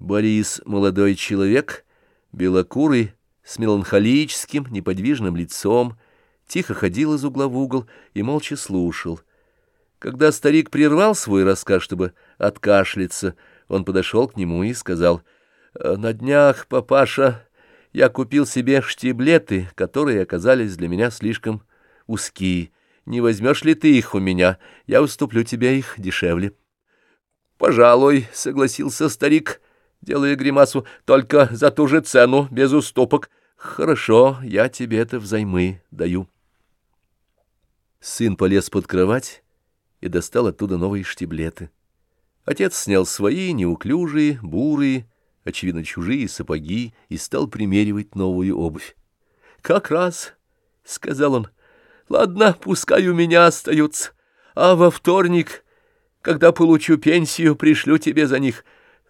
Борис — молодой человек, белокурый, с меланхолическим, неподвижным лицом, тихо ходил из угла в угол и молча слушал. Когда старик прервал свой рассказ, чтобы откашляться, он подошел к нему и сказал, «На днях, папаша, я купил себе штиблеты, которые оказались для меня слишком узкие. Не возьмешь ли ты их у меня? Я уступлю тебе их дешевле». «Пожалуй», — согласился старик, — делая гримасу, — только за ту же цену, без уступок. Хорошо, я тебе это взаймы даю. Сын полез под кровать и достал оттуда новые штиблеты. Отец снял свои неуклюжие, бурые, очевидно, чужие сапоги и стал примеривать новую обувь. — Как раз, — сказал он, — ладно, пускай у меня остаются, а во вторник, когда получу пенсию, пришлю тебе за них.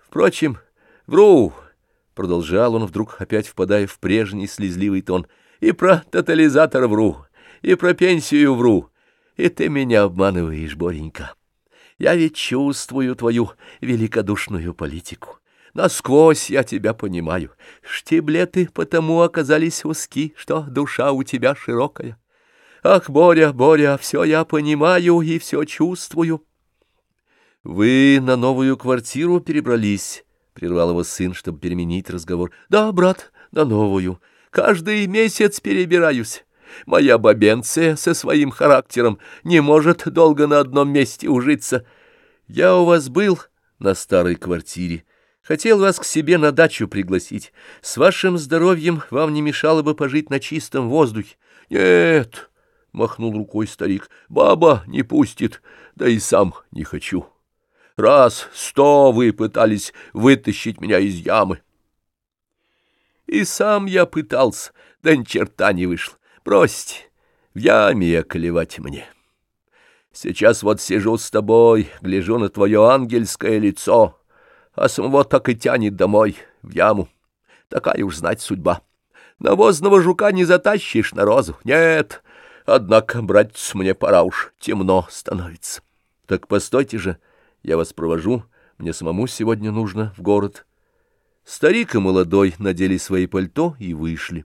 Впрочем, — Вру, — продолжал он, вдруг опять впадая в прежний слезливый тон, — и про тотализатор вру, и про пенсию вру, и ты меня обманываешь, Боренька. Я ведь чувствую твою великодушную политику. Насквозь я тебя понимаю. Штиблеты потому оказались узки, что душа у тебя широкая. Ах, Боря, Боря, все я понимаю и все чувствую. Вы на новую квартиру перебрались, — прервал его сын, чтобы переменить разговор. — Да, брат, на новую. Каждый месяц перебираюсь. Моя бабенция со своим характером не может долго на одном месте ужиться. Я у вас был на старой квартире. Хотел вас к себе на дачу пригласить. С вашим здоровьем вам не мешало бы пожить на чистом воздухе. Нет, — махнул рукой старик, — баба не пустит, да и сам не хочу. Раз сто вы пытались вытащить меня из ямы. И сам я пытался, да ни черта не вышло. Бросьте, в яме околевать мне. Сейчас вот сижу с тобой, гляжу на твое ангельское лицо, а самого так и тянет домой, в яму. Такая уж знать судьба. Навозного жука не затащишь на розу. Нет, однако, братец, мне пора уж, темно становится. Так постойте же, — я вас провожу, мне самому сегодня нужно в город. Старик и молодой надели свои пальто и вышли.